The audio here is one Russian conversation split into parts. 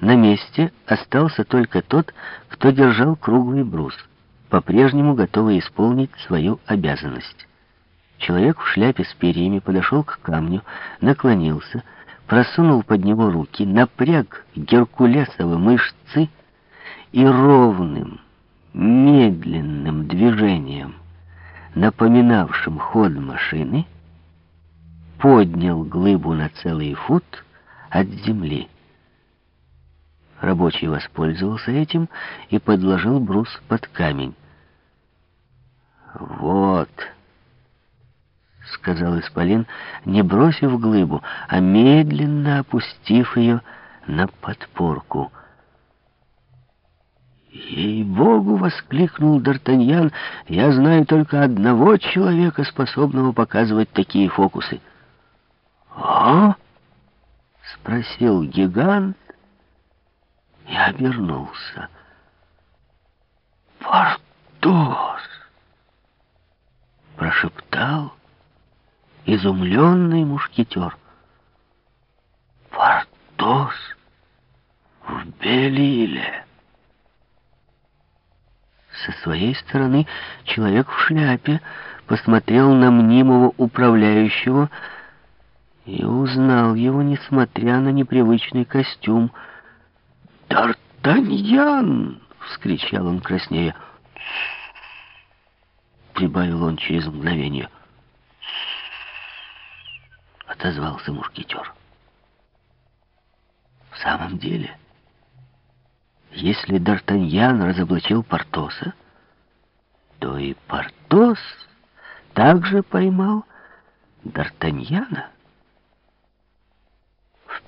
На месте остался только тот, кто держал круглый брус, по-прежнему готовый исполнить свою обязанность. Человек в шляпе с перьями подошел к камню, наклонился, просунул под него руки, напряг геркулесовы мышцы и ровным, медленным движением, напоминавшим ход машины, поднял глыбу на целый фут от земли. Рабочий воспользовался этим и подложил брус под камень. «Вот», — сказал Исполин, не бросив глыбу, а медленно опустив ее на подпорку. «Ей-богу!» — воскликнул Д'Артаньян. «Я знаю только одного человека, способного показывать такие фокусы». «А?» — спросил гигант и обернулся. «Портос!» — прошептал изумленный мушкетер. «Портос в Белиле!» Со своей стороны человек в шляпе посмотрел на мнимого управляющего и узнал его, несмотря на непривычный костюм. «Д'Артаньян!» — вскричал он краснея. Прибавил он через мгновение. Отозвался мушкетер. В самом деле, если Д'Артаньян разоблачил Портоса, то и Портос также поймал Д'Артаньяна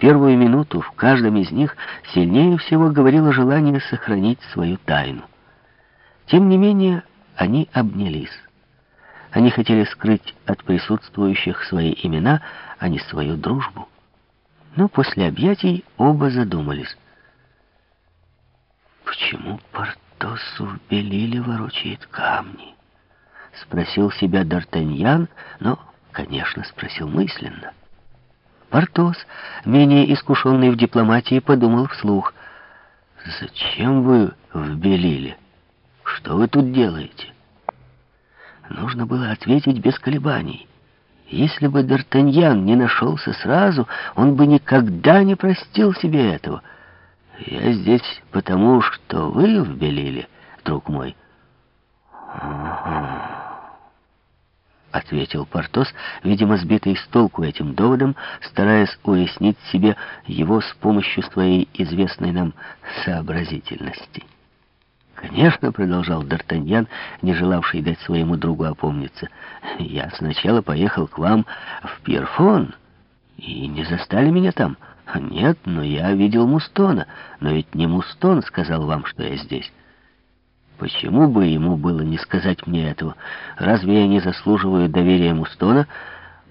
первую минуту в каждом из них сильнее всего говорило желание сохранить свою тайну. Тем не менее, они обнялись. Они хотели скрыть от присутствующих свои имена, а не свою дружбу. Но после объятий оба задумались. «Почему Портосу в Белиле ворочает камни?» Спросил себя Д'Артаньян, но, конечно, спросил мысленно. Портос, менее искушенный в дипломатии, подумал вслух. «Зачем вы в Белиле? Что вы тут делаете?» Нужно было ответить без колебаний. Если бы Д'Артаньян не нашелся сразу, он бы никогда не простил себе этого. «Я здесь потому, что вы в Белиле, друг мой». «Ага». — ответил Портос, видимо, сбитый с толку этим доводом, стараясь уяснить себе его с помощью своей известной нам сообразительности. «Конечно», — продолжал Д'Артаньян, не желавший дать своему другу опомниться, — «я сначала поехал к вам в Пьерфон, и не застали меня там. Нет, но я видел Мустона, но ведь не Мустон сказал вам, что я здесь». Почему бы ему было не сказать мне этого? Разве я не заслуживаю доверия Мустона?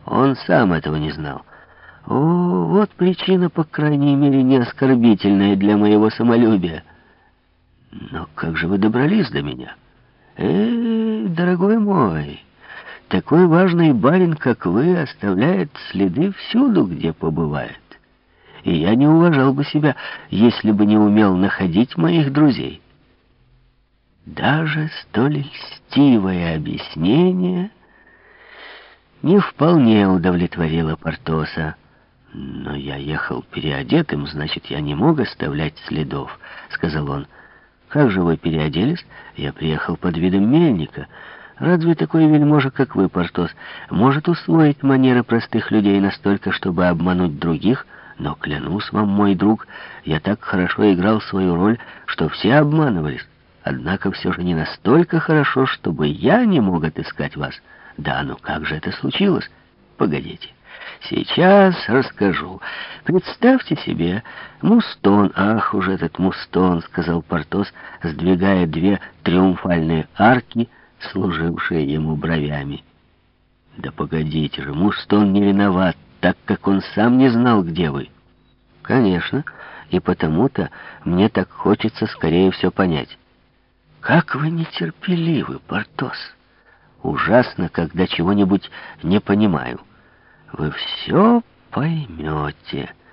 Он сам этого не знал. О, вот причина, по крайней мере, не оскорбительная для моего самолюбия. Но как же вы добрались до меня? Эй, дорогой мой, такой важный барин, как вы, оставляет следы всюду, где побывает. И я не уважал бы себя, если бы не умел находить моих друзей. Даже столь льстивое объяснение не вполне удовлетворило Портоса. «Но я ехал переодетым, значит, я не мог оставлять следов», — сказал он. «Как же вы переоделись? Я приехал под видом мельника. Разве такой вельможа, как вы, Портос, может усвоить манеры простых людей настолько, чтобы обмануть других?» Но, клянусь вам, мой друг, я так хорошо играл свою роль, что все обманывались. Однако все же не настолько хорошо, чтобы я не мог отыскать вас. Да, ну как же это случилось? Погодите. Сейчас расскажу. Представьте себе, Мустон, ах уж этот Мустон, сказал Портос, сдвигая две триумфальные арки, служившие ему бровями. Да погодите же, Мустон не виноват, так как он сам не знал, где вы. Конечно, и потому-то мне так хочется скорее все понять. Как вы нетерпеливы, Портос. Ужасно, когда чего-нибудь не понимаю. Вы все поймете.